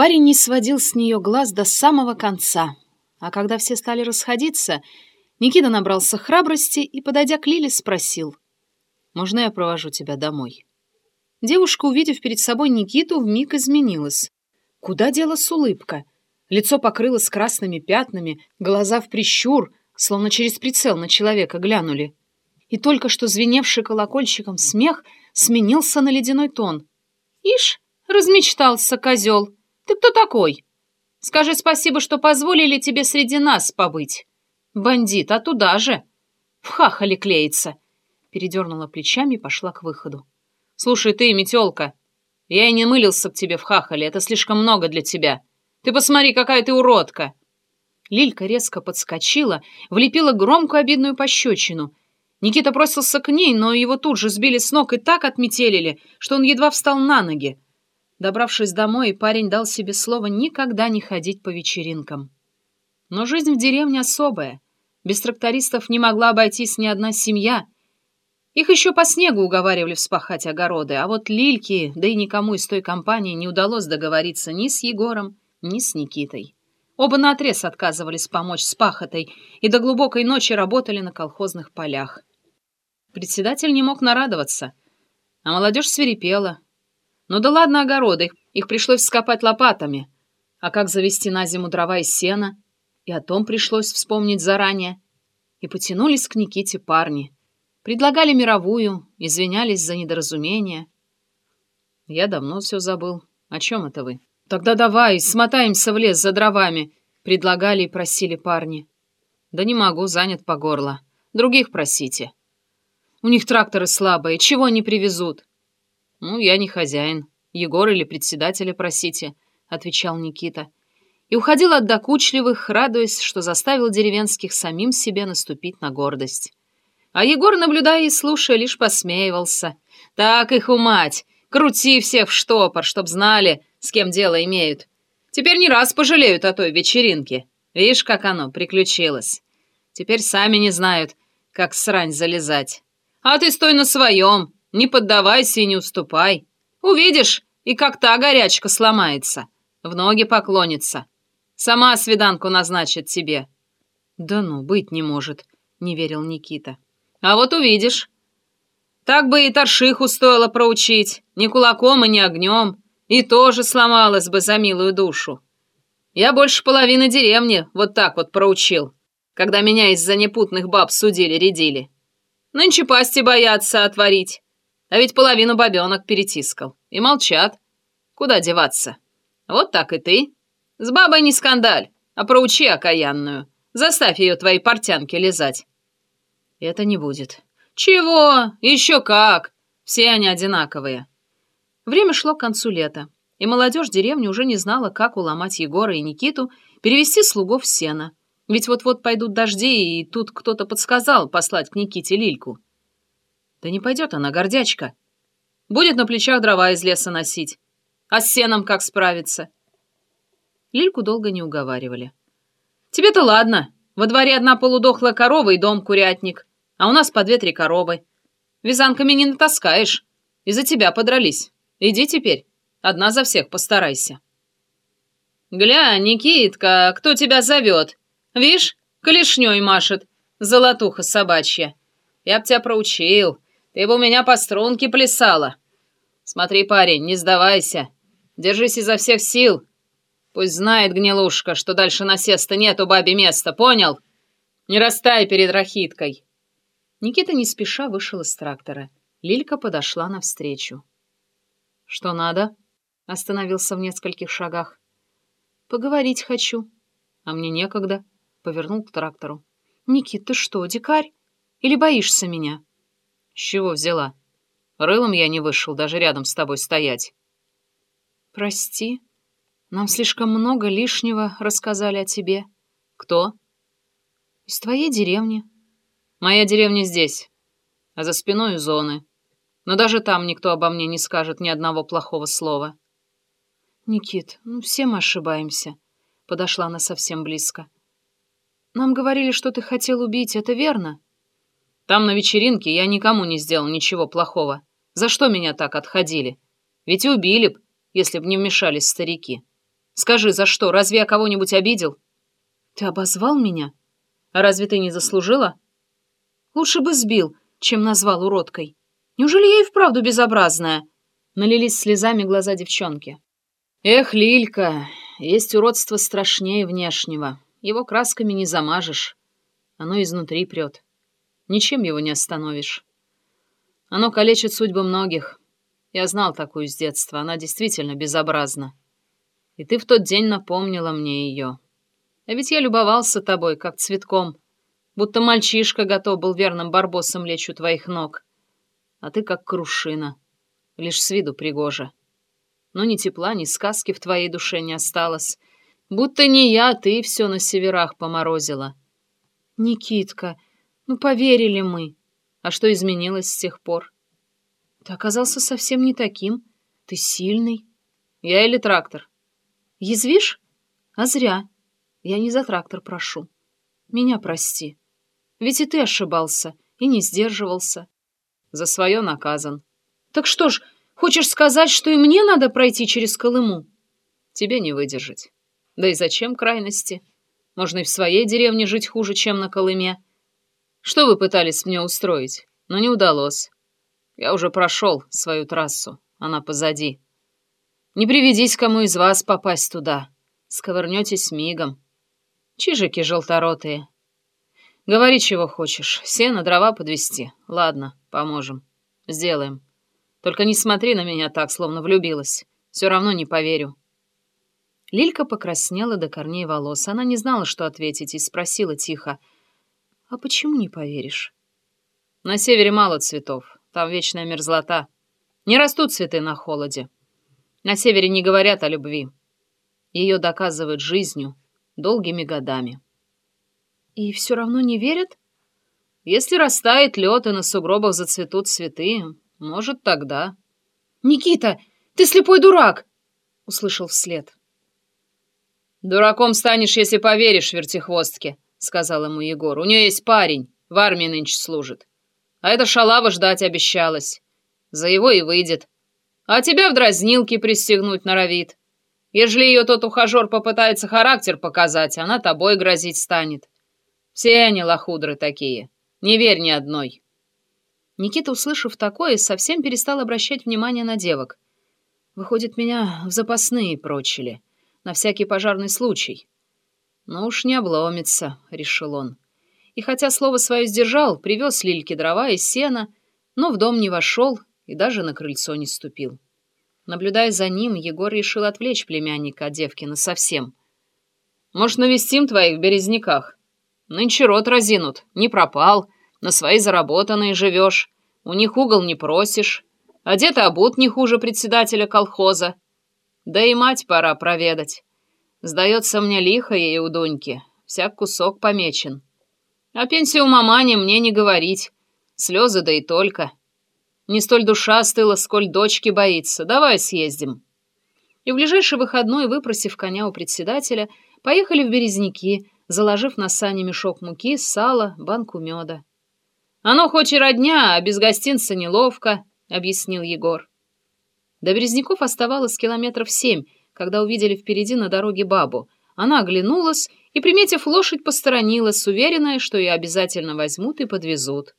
Парень не сводил с нее глаз до самого конца, а когда все стали расходиться, Никита набрался храбрости и, подойдя к Лиле, спросил. «Можно я провожу тебя домой?» Девушка, увидев перед собой Никиту, вмиг изменилась. Куда делась улыбка? Лицо покрылось красными пятнами, глаза в прищур, словно через прицел на человека глянули. И только что звеневший колокольчиком смех сменился на ледяной тон. «Ишь, размечтался козел!» Ты кто такой? Скажи спасибо, что позволили тебе среди нас побыть. Бандит, а туда же. В хахале клеится. Передернула плечами и пошла к выходу. Слушай ты, метелка, я и не мылился к тебе в хахале, это слишком много для тебя. Ты посмотри, какая ты уродка. Лилька резко подскочила, влепила громкую обидную пощечину. Никита бросился к ней, но его тут же сбили с ног и так отметелили, что он едва встал на ноги. Добравшись домой, парень дал себе слово никогда не ходить по вечеринкам. Но жизнь в деревне особая. Без трактористов не могла обойтись ни одна семья. Их еще по снегу уговаривали вспахать огороды, а вот Лильке, да и никому из той компании не удалось договориться ни с Егором, ни с Никитой. Оба наотрез отказывались помочь с пахотой и до глубокой ночи работали на колхозных полях. Председатель не мог нарадоваться, а молодежь свирепела, ну да ладно огороды, их пришлось вскопать лопатами. А как завести на зиму дрова из сена? И о том пришлось вспомнить заранее. И потянулись к Никите парни. Предлагали мировую, извинялись за недоразумение. Я давно все забыл. О чем это вы? Тогда давай, смотаемся в лес за дровами, предлагали и просили парни. Да не могу, занят по горло. Других просите. У них тракторы слабые, чего они привезут? «Ну, я не хозяин. Егор или председателя просите», — отвечал Никита. И уходил от докучливых, радуясь, что заставил деревенских самим себе наступить на гордость. А Егор, наблюдая и слушая, лишь посмеивался. «Так их умать! Крути всех в штопор, чтоб знали, с кем дело имеют. Теперь не раз пожалеют о той вечеринке. Видишь, как оно приключилось. Теперь сами не знают, как срань залезать. А ты стой на своем, не поддавайся и не уступай. Увидишь, и как та горячка сломается. В ноги поклонится. Сама свиданку назначит тебе». «Да ну, быть не может», — не верил Никита. «А вот увидишь. Так бы и торшиху стоило проучить, ни кулаком и ни огнем, и тоже сломалась бы за милую душу. Я больше половины деревни вот так вот проучил, когда меня из-за непутных баб судили-редили. Нынче пасти боятся отворить, а ведь половину бабенок перетискал. И молчат. Куда деваться? Вот так и ты. С бабой не скандаль, а проучи окаянную. Заставь ее твои портянки лизать. Это не будет. Чего? Еще как. Все они одинаковые. Время шло к концу лета, и молодежь деревни уже не знала, как уломать Егора и Никиту перевести слугов в сено. Ведь вот-вот пойдут дожди, и тут кто-то подсказал послать к Никите Лильку. Да не пойдет она, гордячка. Будет на плечах дрова из леса носить. А с сеном как справиться? Лильку долго не уговаривали. Тебе-то ладно. Во дворе одна полудохлая корова и дом-курятник. А у нас по две-три коровы. Вязанками не натаскаешь. Из-за тебя подрались. Иди теперь. Одна за всех постарайся. Глянь, Никитка, кто тебя зовет? Вишь, клешней машет, золотуха собачья. Я б тебя проучил. Ты бы у меня по струнке плясала. Смотри, парень, не сдавайся. Держись изо всех сил. Пусть знает гнилушка, что дальше насеста нет у баби места, понял? Не растай перед рахиткой. Никита не спеша вышел из трактора. Лилька подошла навстречу. «Что надо?» — остановился в нескольких шагах. «Поговорить хочу». «А мне некогда», — повернул к трактору. «Никит, ты что, дикарь? Или боишься меня?» С чего взяла? Рылом я не вышел даже рядом с тобой стоять. Прости. Нам слишком много лишнего рассказали о тебе. Кто? Из твоей деревни. Моя деревня здесь, а за спиной зоны. Но даже там никто обо мне не скажет ни одного плохого слова. Никит, ну все мы ошибаемся. Подошла она совсем близко. Нам говорили, что ты хотел убить, это верно? Там на вечеринке я никому не сделал ничего плохого. За что меня так отходили? Ведь убили б, если б не вмешались старики. Скажи, за что? Разве я кого-нибудь обидел? Ты обозвал меня? А разве ты не заслужила? Лучше бы сбил, чем назвал уродкой. Неужели я и вправду безобразная? Налились слезами глаза девчонки. Эх, Лилька, есть уродство страшнее внешнего. Его красками не замажешь. Оно изнутри прет. Ничем его не остановишь. Оно калечит судьбы многих. Я знал такую с детства. Она действительно безобразна. И ты в тот день напомнила мне ее. А ведь я любовался тобой, как цветком, будто мальчишка готов был верным барбосом лечь у твоих ног. А ты как крушина, лишь с виду пригожа. Но ни тепла, ни сказки в твоей душе не осталось. Будто не я, ты все на северах поморозила. Никитка, ну поверили мы. А что изменилось с тех пор? Ты оказался совсем не таким. Ты сильный. Я или трактор? Язвишь? А зря. Я не за трактор прошу. Меня прости. Ведь и ты ошибался, и не сдерживался. За свое наказан. Так что ж, хочешь сказать, что и мне надо пройти через Колыму? Тебе не выдержать. Да и зачем крайности? Можно и в своей деревне жить хуже, чем на Колыме. Что вы пытались мне устроить? Но не удалось. Я уже прошел свою трассу, она позади. Не приведись кому из вас попасть туда. Сковырнетесь мигом. Чижики желторотые. Говори, чего хочешь. Сено, дрова подвести. Ладно, поможем. Сделаем. Только не смотри на меня так, словно влюбилась. Все равно не поверю. Лилька покраснела до корней волос. Она не знала, что ответить, и спросила тихо. «А почему не поверишь?» «На севере мало цветов. Там вечная мерзлота. Не растут цветы на холоде. На севере не говорят о любви. Ее доказывают жизнью, долгими годами. И все равно не верят? Если растает лед и на сугробах зацветут цветы, может, тогда. «Никита, ты слепой дурак!» — услышал вслед. «Дураком станешь, если поверишь вертихвостке», — сказал ему Егор. «У нее есть парень, в армии нынче служит. А эта шалава ждать обещалась. За его и выйдет. А тебя в дразнилке пристегнуть норовит. Ежели ее тот ухажер попытается характер показать, она тобой грозить станет. Все они лохудры такие. Не верь ни одной. Никита, услышав такое, совсем перестал обращать внимание на девок. Выходит, меня в запасные прочили. На всякий пожарный случай. Ну уж не обломится, решил он и хотя слово свое сдержал, привез Лильке дрова и сена, но в дом не вошел и даже на крыльцо не ступил. Наблюдая за ним, Егор решил отвлечь племянника от Девкина совсем. «Может, навестим твоих в Березняках? Нынче рот разинут, не пропал, на свои заработанные живешь, у них угол не просишь, одет и обут не хуже председателя колхоза. Да и мать пора проведать. Сдается мне лихо ей у Дуньки, всяк кусок помечен». О пенсию мамане мне не говорить. Слезы да и только. Не столь душа остыла, сколь дочки боится. Давай съездим. И в ближайший выходной, выпросив коня у председателя, поехали в Березники, заложив на сани мешок муки, сала, банку меда. «Оно хоть и родня, а без гостинца неловко», — объяснил Егор. До Березняков оставалось километров семь, когда увидели впереди на дороге бабу. Она оглянулась и, приметив лошадь, посторонилась, уверенная, что ее обязательно возьмут и подвезут.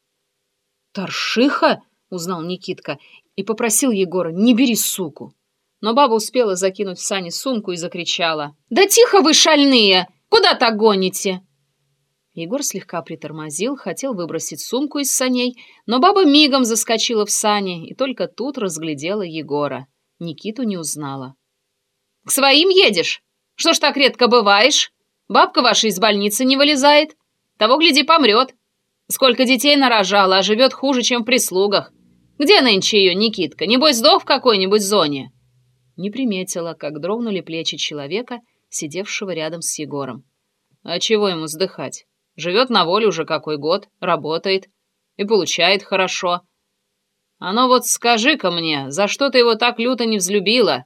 «Торшиха!» — узнал Никитка и попросил Егора «не бери суку». Но баба успела закинуть в сани сумку и закричала. «Да тихо вы, шальные! Куда так гоните?» Егор слегка притормозил, хотел выбросить сумку из саней, но баба мигом заскочила в сани и только тут разглядела Егора. Никиту не узнала. «К своим едешь? Что ж так редко бываешь?» Бабка ваша из больницы не вылезает. Того, гляди, помрет. Сколько детей нарожала, а живет хуже, чем в прислугах. Где нынче ее, Никитка? Небось, сдох в какой-нибудь зоне?» Не приметила, как дрогнули плечи человека, сидевшего рядом с Егором. «А чего ему сдыхать? Живет на воле уже какой год, работает и получает хорошо. А ну вот скажи-ка мне, за что ты его так люто не взлюбила?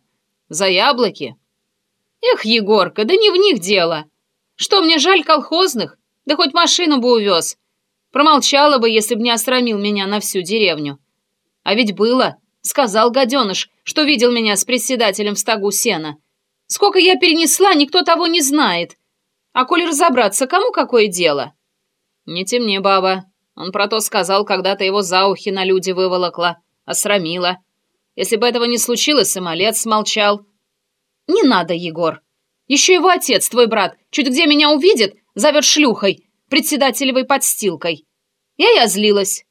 За яблоки?» «Эх, Егорка, да не в них дело!» Что, мне жаль колхозных? Да хоть машину бы увез. Промолчала бы, если б не осрамил меня на всю деревню. А ведь было. Сказал гаденыш, что видел меня с председателем в стогу сена. Сколько я перенесла, никто того не знает. А коли разобраться, кому какое дело? Не темни, баба. Он про то сказал, когда ты его за ухи на люди выволокла, осрамила. Если бы этого не случилось, малец смолчал. Не надо, Егор. Еще его отец, твой брат, чуть где меня увидит, зовет шлюхой, председателевой подстилкой. Я и озлилась.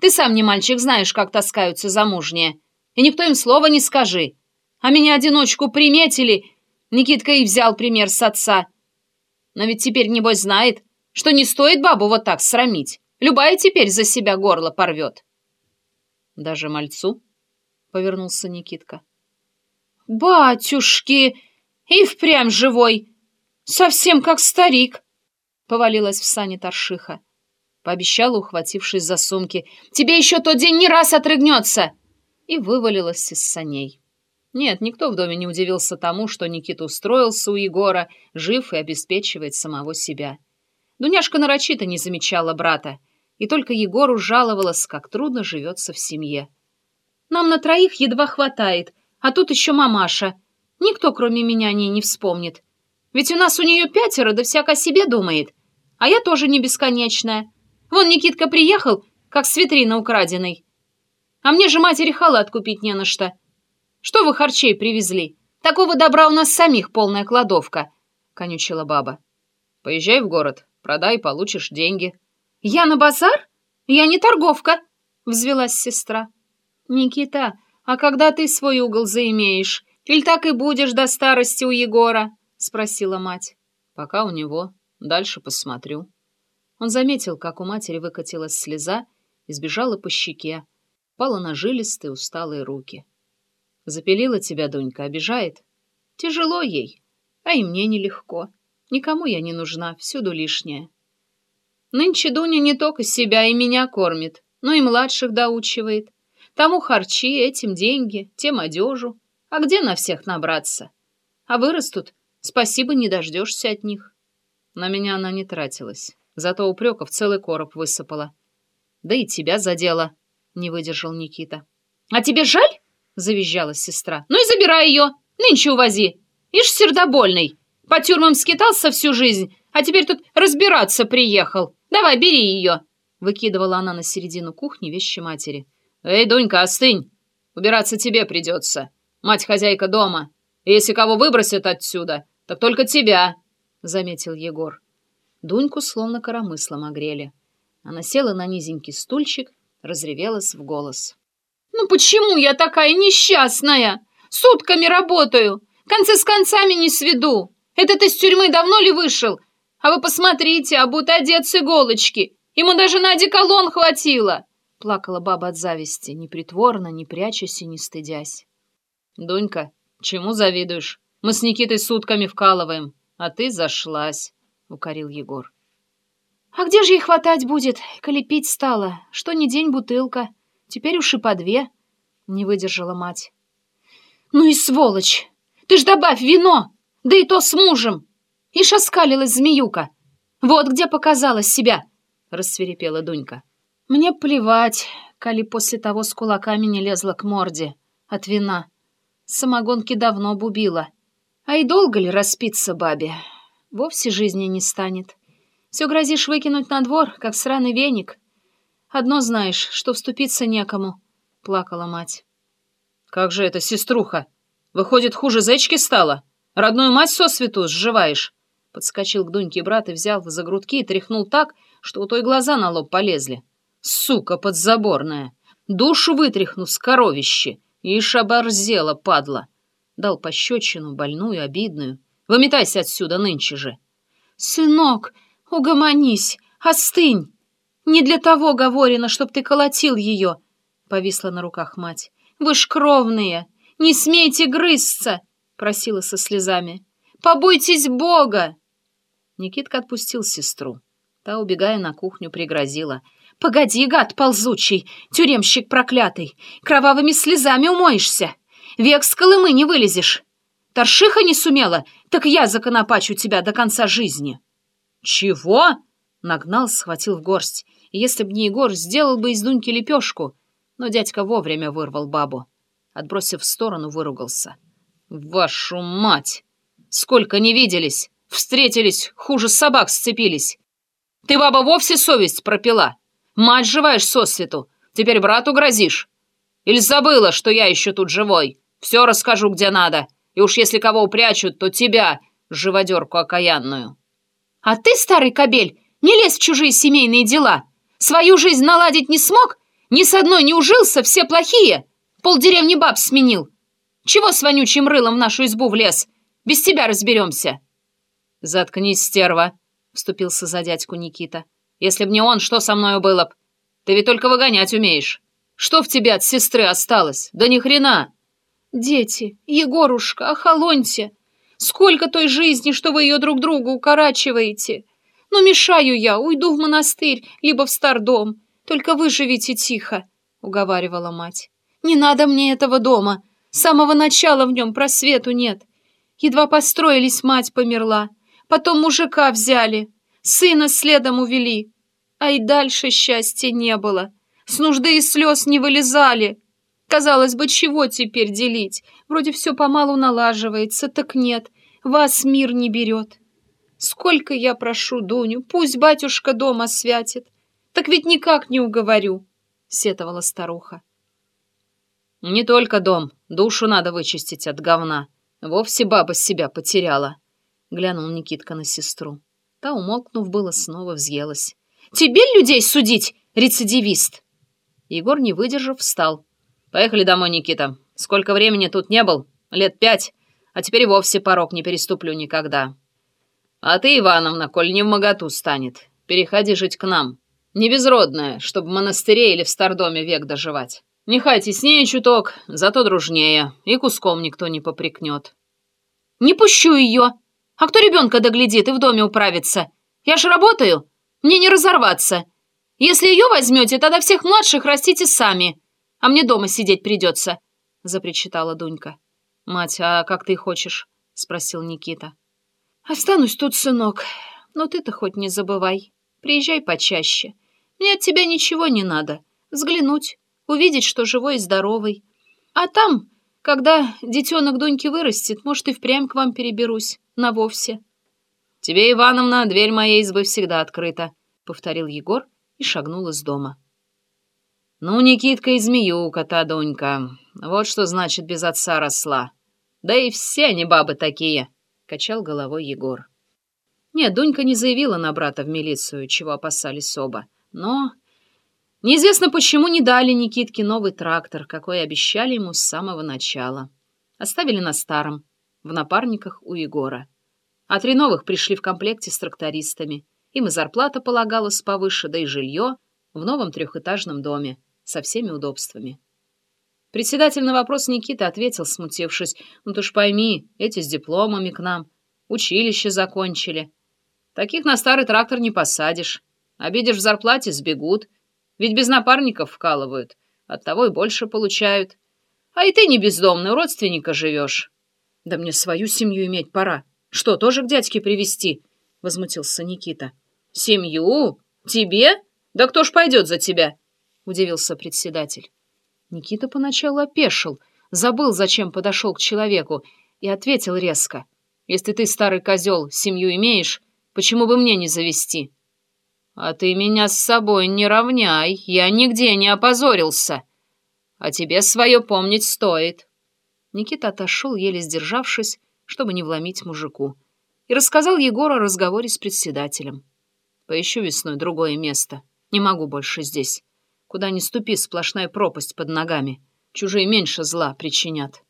Ты сам не мальчик, знаешь, как таскаются замужние. И никто им слова не скажи. А меня одиночку приметили. Никитка и взял пример с отца. Но ведь теперь, небось, знает, что не стоит бабу вот так срамить. Любая теперь за себя горло порвет. Даже мальцу? Повернулся Никитка. Батюшки! И впрямь живой! Совсем как старик! Повалилась в сани Таршиха. Пообещала, ухватившись за сумки. «Тебе еще тот день не раз отрыгнется!» И вывалилась из саней. Нет, никто в доме не удивился тому, что Никита устроился у Егора, жив и обеспечивает самого себя. Дуняшка нарочито не замечала брата, и только Егору жаловалась, как трудно живется в семье. «Нам на троих едва хватает, а тут еще мамаша. Никто, кроме меня, о ней не вспомнит. Ведь у нас у нее пятеро, да всяко о себе думает. А я тоже не бесконечная. Вон Никитка приехал, как с витрины украденной. А мне же матери халат купить не на что. Что вы харчей привезли? Такого добра у нас самих полная кладовка, — конючила баба. Поезжай в город, продай, получишь деньги. Я на базар? Я не торговка, — взвелась сестра. Никита, а когда ты свой угол заимеешь? Или так и будешь до старости у Егора? — спросила мать. Пока у него. Дальше посмотрю. Он заметил, как у матери выкатилась слеза и сбежала по щеке, пала на жилистые усталые руки. «Запилила тебя, Дунька, обижает? Тяжело ей, а и мне нелегко. Никому я не нужна, всюду лишняя. Нынче Дуня не только себя и меня кормит, но и младших доучивает. Тому харчи, этим деньги, тем одежу. А где на всех набраться? А вырастут, спасибо не дождешься от них. На меня она не тратилась. Зато упреков целый короб высыпала. Да и тебя задела, не выдержал Никита. А тебе жаль? Завизжала сестра. Ну и забирай ее, нынче увози. Ишь сердобольный. По тюрьмам скитался всю жизнь, а теперь тут разбираться приехал. Давай, бери ее. Выкидывала она на середину кухни вещи матери. Эй, Дунька, остынь. Убираться тебе придется. Мать хозяйка дома. И если кого выбросят отсюда, так только тебя, заметил Егор. Дуньку словно коромыслом огрели. Она села на низенький стульчик, разревелась в голос. «Ну почему я такая несчастная? Сутками работаю, концы с концами не сведу. Этот из тюрьмы давно ли вышел? А вы посмотрите, а будто одет с иголочки. Ему даже на одеколон хватило!» Плакала баба от зависти, непритворно, не прячась и не стыдясь. «Дунька, чему завидуешь? Мы с Никитой сутками вкалываем, а ты зашлась. — укорил Егор. «А где же ей хватать будет, коли пить стала? Что ни день бутылка. Теперь уж и по две», — не выдержала мать. «Ну и сволочь! Ты ж добавь вино! Да и то с мужем!» И шаскалилась змеюка. «Вот где показалась себя!» — рассверепела Дунька. «Мне плевать, коли после того с кулаками не лезла к морде. От вина. Самогонки давно бубила. А и долго ли распиться бабе? вовсе жизни не станет. Все грозишь выкинуть на двор, как сраный веник. Одно знаешь, что вступиться некому, — плакала мать. — Как же это, сеструха? Выходит, хуже зечки стало? Родную мать сосвету сживаешь? Подскочил к Дуньке брат и взял за грудки и тряхнул так, что у той глаза на лоб полезли. Сука подзаборная! Душу вытряхну с коровищи! Ишь оборзела, падла! Дал пощечину, больную, обидную. Выметайся отсюда нынче же!» «Сынок, угомонись, остынь! Не для того говорено, чтоб ты колотил ее!» — повисла на руках мать. «Вы ж кровные! Не смейте грызться!» — просила со слезами. «Побойтесь Бога!» Никитка отпустил сестру. Та, убегая на кухню, пригрозила. «Погоди, гад ползучий, тюремщик проклятый! Кровавыми слезами умоешься! Век с Колымы не вылезешь! Торшиха не сумела, так я законопачу тебя до конца жизни». «Чего?» — нагнал, схватил в горсть. Если б не Егор, сделал бы из Дуньки лепешку. Но дядька вовремя вырвал бабу. Отбросив в сторону, выругался. «Вашу мать! Сколько не виделись, встретились, хуже собак сцепились. Ты, баба, вовсе совесть пропила. Мать живаешь сосвету, теперь брату грозишь. Или забыла, что я еще тут живой? Все расскажу, где надо. И уж если кого упрячут, то тебя, живодерку окаянную. А ты, старый кобель, не лезь в чужие семейные дела. Свою жизнь наладить не смог? Ни с одной не ужился, все плохие. Пол деревни баб сменил. Чего с вонючим рылом в нашу избу влез? Без тебя разберемся. Заткнись, стерва, вступился за дядьку Никита. Если б не он, что со мною было б? Ты ведь только выгонять умеешь. Что в тебе от сестры осталось? Да ни хрена. Дети, Егорушка, охолоньте. Сколько той жизни, что вы ее друг другу укорачиваете. Ну, мешаю я, уйду в монастырь, либо в стардом. Только вы живите тихо, — уговаривала мать. Не надо мне этого дома. С самого начала в нем просвету нет. Едва построились, мать померла. Потом мужика взяли, сына следом увели. А и дальше счастья не было. С нужды и слез не вылезали. Казалось бы, чего теперь делить? Вроде все помалу налаживается, так нет, вас мир не берет. Сколько я прошу Дуню, пусть батюшка дома святит. Так ведь никак не уговорю, — сетовала старуха. Не только дом, душу надо вычистить от говна. Вовсе баба себя потеряла, — глянул Никитка на сестру. Та, умолкнув, было снова взъелась. Тебе людей судить, рецидивист! Егор, не выдержав, встал. «Поехали домой, Никита. Сколько времени тут не был? Лет пять. А теперь вовсе порог не переступлю никогда. А ты, Ивановна, коль не в моготу станет, переходи жить к нам. Не безродная, чтобы в монастыре или в стардоме век доживать. Нехай теснее чуток, зато дружнее, и куском никто не попрекнет». «Не пущу ее! А кто ребенка доглядит и в доме управится? Я же работаю, мне не разорваться. Если ее возьмете, тогда всех младших растите сами» а мне дома сидеть придется», — запричитала Дунька. «Мать, а как ты хочешь?» — спросил Никита. «Останусь тут, сынок, но ты-то хоть не забывай. Приезжай почаще. Мне от тебя ничего не надо. Взглянуть, увидеть, что живой и здоровый. А там, когда детенок Дуньки вырастет, может, и впрямь к вам переберусь. на вовсе. «Тебе, Ивановна, дверь моей избы всегда открыта», — повторил Егор и шагнул из дома. Ну, Никитка и змеюка та Дунька. Вот что значит без отца росла. Да и все они бабы такие, — качал головой Егор. Нет, Дунька не заявила на брата в милицию, чего опасались оба. Но неизвестно почему не дали Никитке новый трактор, какой обещали ему с самого начала. Оставили на старом, в напарниках у Егора. А три новых пришли в комплекте с трактористами. Им и зарплата полагалась повыше, да и жилье в новом трехэтажном доме со всеми удобствами. Председатель на вопрос Никиты ответил, смутившись. «Ну ты ж пойми, эти с дипломами к нам. Училище закончили. Таких на старый трактор не посадишь. Обидишь в зарплате — сбегут. Ведь без напарников вкалывают. Оттого и больше получают. А и ты не бездомный, у родственника живешь». «Да мне свою семью иметь пора. Что, тоже к дядьке привести? возмутился Никита. «Семью? Тебе? Да кто ж пойдет за тебя?» удивился председатель. Никита поначалу опешил, забыл, зачем подошел к человеку, и ответил резко. «Если ты, старый козел, семью имеешь, почему бы мне не завести?» «А ты меня с собой не равняй, я нигде не опозорился. А тебе свое помнить стоит». Никита отошел, еле сдержавшись, чтобы не вломить мужику, и рассказал Егору о разговоре с председателем. «Поищу весной другое место. Не могу больше здесь. Куда ни ступи, сплошная пропасть под ногами. Чужие меньше зла причинят.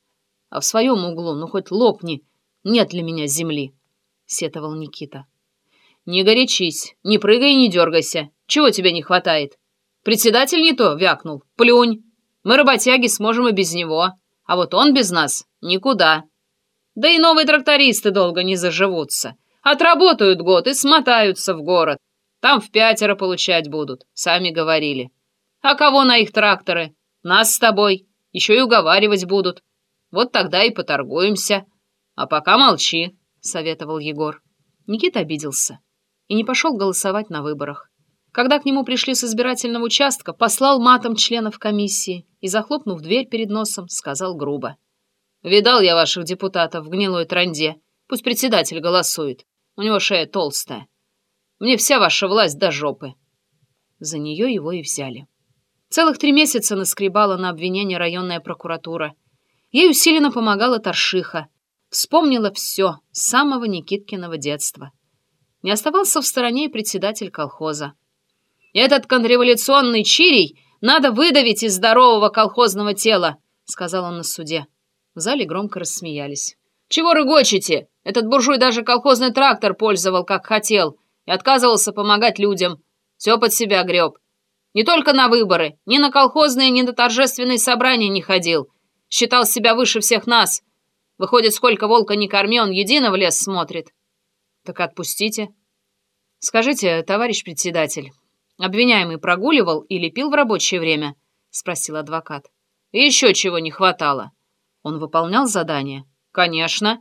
А в своем углу, ну хоть лопни, нет для меня земли, — сетовал Никита. Не горячись, не прыгай и не дергайся. Чего тебе не хватает? Председатель не то вякнул. Плюнь. Мы, работяги, сможем и без него. А вот он без нас никуда. Да и новые трактористы долго не заживутся. Отработают год и смотаются в город. Там в пятеро получать будут, сами говорили. А кого на их тракторы? Нас с тобой. Еще и уговаривать будут. Вот тогда и поторгуемся. А пока молчи, — советовал Егор. Никита обиделся и не пошел голосовать на выборах. Когда к нему пришли с избирательного участка, послал матом членов комиссии и, захлопнув дверь перед носом, сказал грубо. «Видал я ваших депутатов в гнилой транде. Пусть председатель голосует. У него шея толстая. Мне вся ваша власть до жопы. За нее его и взяли. Целых три месяца наскребала на обвинение районная прокуратура. Ей усиленно помогала Торшиха. Вспомнила все с самого Никиткиного детства. Не оставался в стороне и председатель колхоза. «Этот контрреволюционный чирий надо выдавить из здорового колхозного тела», — сказал он на суде. В зале громко рассмеялись. «Чего рыгочете? Этот буржуй даже колхозный трактор пользовал, как хотел, и отказывался помогать людям. Все под себя греб. Не только на выборы, ни на колхозные, ни на торжественные собрания не ходил. Считал себя выше всех нас. Выходит, сколько волка не корми, он едино лес смотрит. Так отпустите. Скажите, товарищ председатель, обвиняемый прогуливал или пил в рабочее время? Спросил адвокат. Еще чего не хватало. Он выполнял задание? Конечно.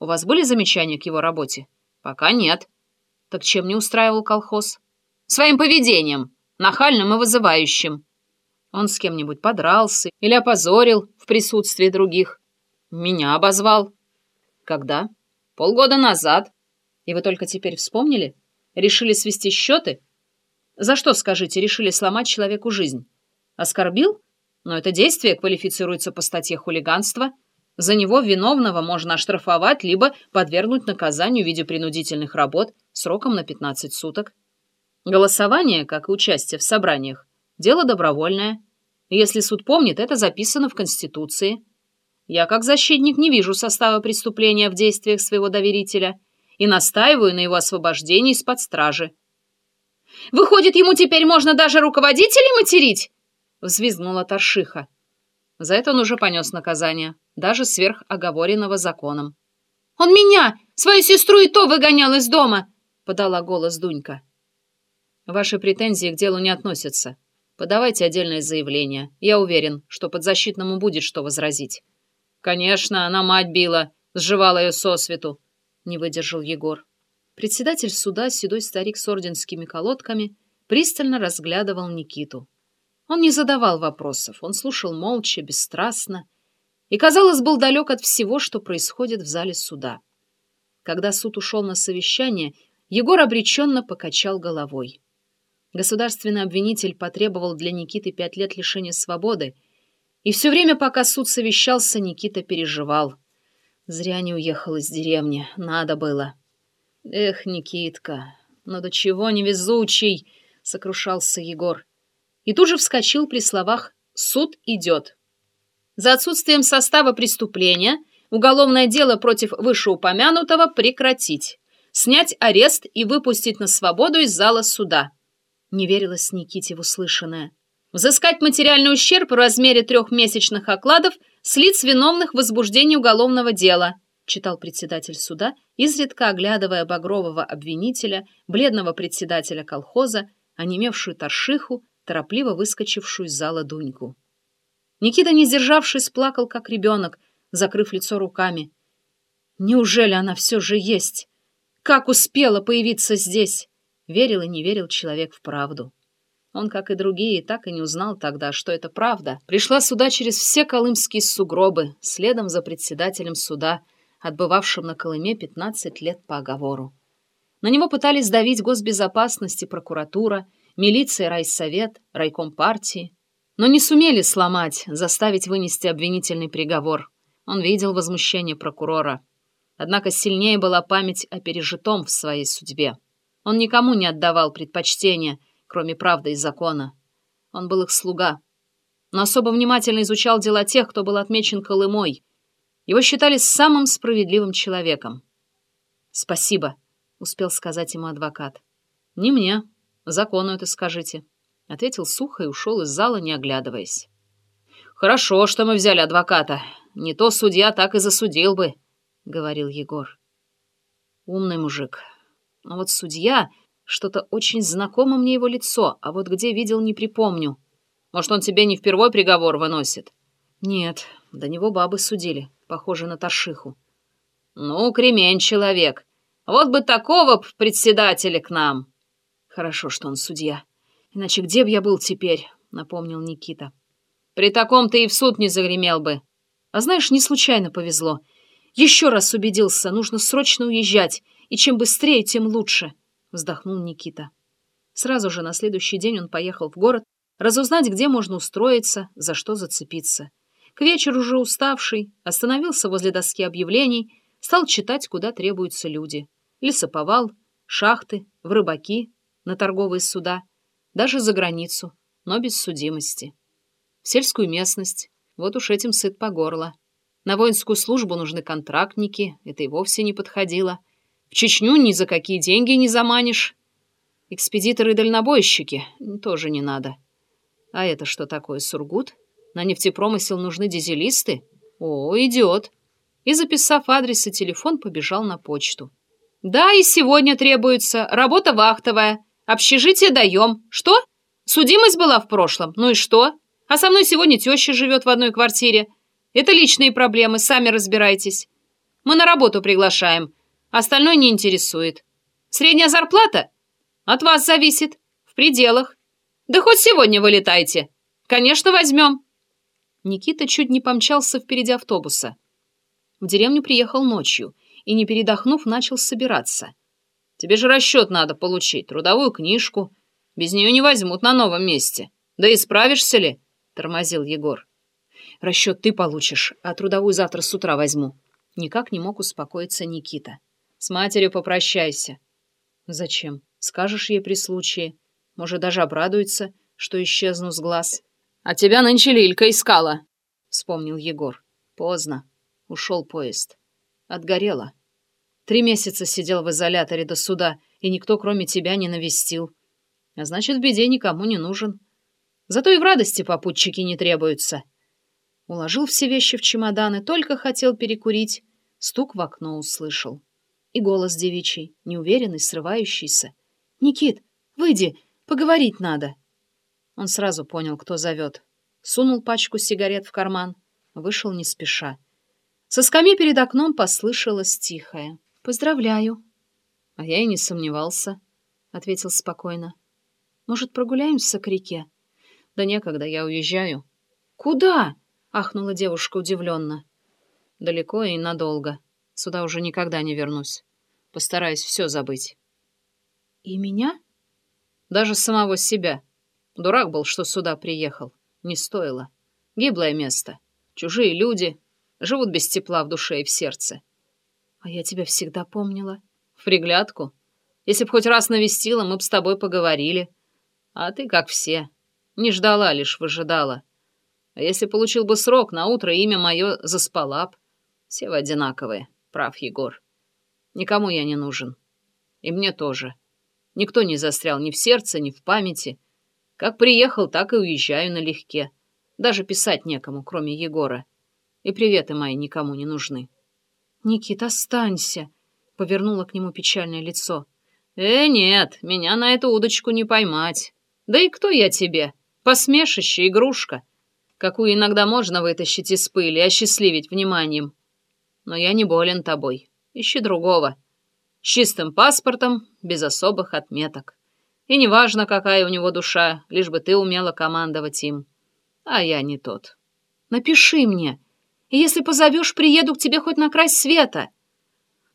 У вас были замечания к его работе? Пока нет. Так чем не устраивал колхоз? Своим поведением, нахальным и вызывающим. Он с кем-нибудь подрался или опозорил в присутствии других. Меня обозвал. Когда? Полгода назад. И вы только теперь вспомнили? Решили свести счеты? За что, скажите, решили сломать человеку жизнь? Оскорбил? Но это действие квалифицируется по статье хулиганства. За него виновного можно оштрафовать либо подвергнуть наказанию в виде принудительных работ сроком на 15 суток. Голосование, как и участие в собраниях, дело добровольное. Если суд помнит, это записано в Конституции. Я, как защитник, не вижу состава преступления в действиях своего доверителя и настаиваю на его освобождении из-под стражи. «Выходит, ему теперь можно даже руководителей материть?» — взвизгнула Таршиха. За это он уже понес наказание, даже сверх оговоренного законом. «Он меня, свою сестру и то выгонял из дома!» — подала голос Дунька. «Ваши претензии к делу не относятся. Подавайте отдельное заявление. Я уверен, что подзащитному будет что возразить». «Конечно, она мать била, сживала ее сосвету», — не выдержал Егор. Председатель суда, седой старик с орденскими колодками, пристально разглядывал Никиту. Он не задавал вопросов, он слушал молча, бесстрастно и, казалось, был далек от всего, что происходит в зале суда. Когда суд ушел на совещание, Егор обреченно покачал головой. Государственный обвинитель потребовал для Никиты пять лет лишения свободы, и все время, пока суд совещался, Никита переживал. Зря не уехал из деревни, надо было. Эх, Никитка, ну до чего невезучий, сокрушался Егор и тут же вскочил при словах «Суд идет». За отсутствием состава преступления уголовное дело против вышеупомянутого прекратить, снять арест и выпустить на свободу из зала суда. Не верилось Никите в услышанное. Взыскать материальный ущерб в размере трехмесячных окладов с лиц виновных в возбуждении уголовного дела, читал председатель суда, изредка оглядывая багрового обвинителя, бледного председателя колхоза, онемевшую торшиху, торопливо выскочившую из зала Дуньку. Никита, не сдержавшись, плакал, как ребенок, закрыв лицо руками. Неужели она все же есть? Как успела появиться здесь? Верил и не верил человек в правду. Он, как и другие, так и не узнал тогда, что это правда. Пришла сюда через все колымские сугробы, следом за председателем суда, отбывавшим на Колыме 15 лет по оговору. На него пытались давить госбезопасность и прокуратура, милиция, райсовет, райком партии. Но не сумели сломать, заставить вынести обвинительный приговор. Он видел возмущение прокурора. Однако сильнее была память о пережитом в своей судьбе. Он никому не отдавал предпочтения, кроме правды и закона. Он был их слуга. Но особо внимательно изучал дела тех, кто был отмечен Колымой. Его считали самым справедливым человеком. «Спасибо», — успел сказать ему адвокат. «Не мне», Закону это скажите», — ответил сухо и ушел из зала, не оглядываясь. «Хорошо, что мы взяли адвоката. Не то судья так и засудил бы», — говорил Егор. «Умный мужик. Но вот судья... Что-то очень знакомо мне его лицо, а вот где видел, не припомню. Может, он тебе не впервой приговор выносит?» «Нет, до него бабы судили, похоже на Таршиху». «Ну, кремень человек. Вот бы такого председателя к нам!» Хорошо, что он судья. Иначе где б я был теперь? Напомнил Никита. При таком ты и в суд не загремел бы. А знаешь, не случайно повезло. Еще раз убедился, нужно срочно уезжать, и чем быстрее, тем лучше, вздохнул Никита. Сразу же на следующий день он поехал в город разузнать, где можно устроиться, за что зацепиться. К вечеру уже уставший, остановился возле доски объявлений, стал читать, куда требуются люди. Лесоповал, шахты, в рыбаки, на торговые суда, даже за границу, но без судимости. В сельскую местность, вот уж этим сыт по горло. На воинскую службу нужны контрактники, это и вовсе не подходило. В Чечню ни за какие деньги не заманишь. Экспедиторы и дальнобойщики тоже не надо. А это что такое, Сургут? На нефтепромысел нужны дизелисты? О, идет. И, записав адрес и телефон, побежал на почту. Да, и сегодня требуется. Работа вахтовая. Общежитие даем. Что? Судимость была в прошлом. Ну и что? А со мной сегодня теща живет в одной квартире. Это личные проблемы, сами разбирайтесь. Мы на работу приглашаем. Остальное не интересует. Средняя зарплата? От вас зависит. В пределах. Да хоть сегодня вылетайте. Конечно, возьмем. Никита чуть не помчался впереди автобуса. В деревню приехал ночью и, не передохнув, начал собираться. Тебе же расчет надо получить, трудовую книжку. Без нее не возьмут на новом месте. Да и справишься ли? Тормозил Егор. Расчет ты получишь, а трудовую завтра с утра возьму. Никак не мог успокоиться Никита. С матерью попрощайся. Зачем? Скажешь ей при случае. Может, даже обрадуется, что исчезну с глаз. А тебя нынче Лилька искала, вспомнил Егор. Поздно. Ушел поезд. Отгорело. Три месяца сидел в изоляторе до суда, и никто, кроме тебя, не навестил. А значит, в беде никому не нужен. Зато и в радости попутчики не требуются. Уложил все вещи в чемоданы, только хотел перекурить. Стук в окно услышал. И голос девичий, неуверенный, срывающийся. «Никит, выйди, поговорить надо». Он сразу понял, кто зовет. Сунул пачку сигарет в карман, вышел не спеша. Со скамьи перед окном послышалось тихое. «Поздравляю». «А я и не сомневался», — ответил спокойно. «Может, прогуляемся к реке?» «Да некогда, я уезжаю». «Куда?» — ахнула девушка удивленно. «Далеко и надолго. Сюда уже никогда не вернусь. Постараюсь все забыть». «И меня?» «Даже самого себя. Дурак был, что сюда приехал. Не стоило. Гиблое место. Чужие люди. Живут без тепла в душе и в сердце. А я тебя всегда помнила. В приглядку. Если б хоть раз навестила, мы б с тобой поговорили. А ты, как все, не ждала, лишь выжидала. А если получил бы срок, на утро имя мое заспала б. Все вы одинаковые, прав Егор. Никому я не нужен. И мне тоже. Никто не застрял ни в сердце, ни в памяти. Как приехал, так и уезжаю налегке. Даже писать некому, кроме Егора. И приветы мои никому не нужны. «Никит, останься!» — повернула к нему печальное лицо. «Э, нет, меня на эту удочку не поймать. Да и кто я тебе? Посмешище, игрушка, какую иногда можно вытащить из пыли и осчастливить вниманием. Но я не болен тобой. Ищи другого. С чистым паспортом, без особых отметок. И неважно, какая у него душа, лишь бы ты умела командовать им. А я не тот. Напиши мне!» И если позовешь, приеду к тебе хоть на край света.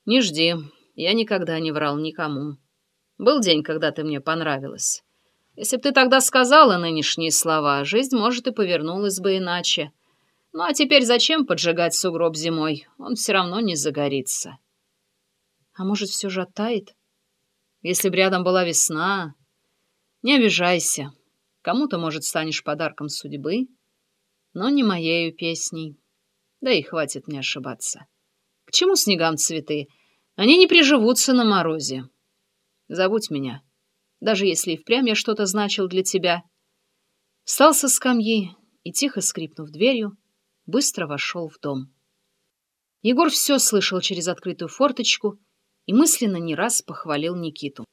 Не жди, я никогда не врал никому. Был день, когда ты мне понравилась. Если б ты тогда сказала нынешние слова, жизнь, может, и повернулась бы иначе. Ну а теперь зачем поджигать сугроб зимой? Он все равно не загорится. А может, все же оттает? Если б рядом была весна... Не обижайся. Кому-то, может, станешь подарком судьбы, но не моею песней. Да и хватит мне ошибаться. К чему снегам цветы? Они не приживутся на морозе. Забудь меня, даже если и впрямь я что-то значил для тебя. Встал со скамьи и, тихо скрипнув дверью, быстро вошел в дом. Егор все слышал через открытую форточку и мысленно не раз похвалил Никиту.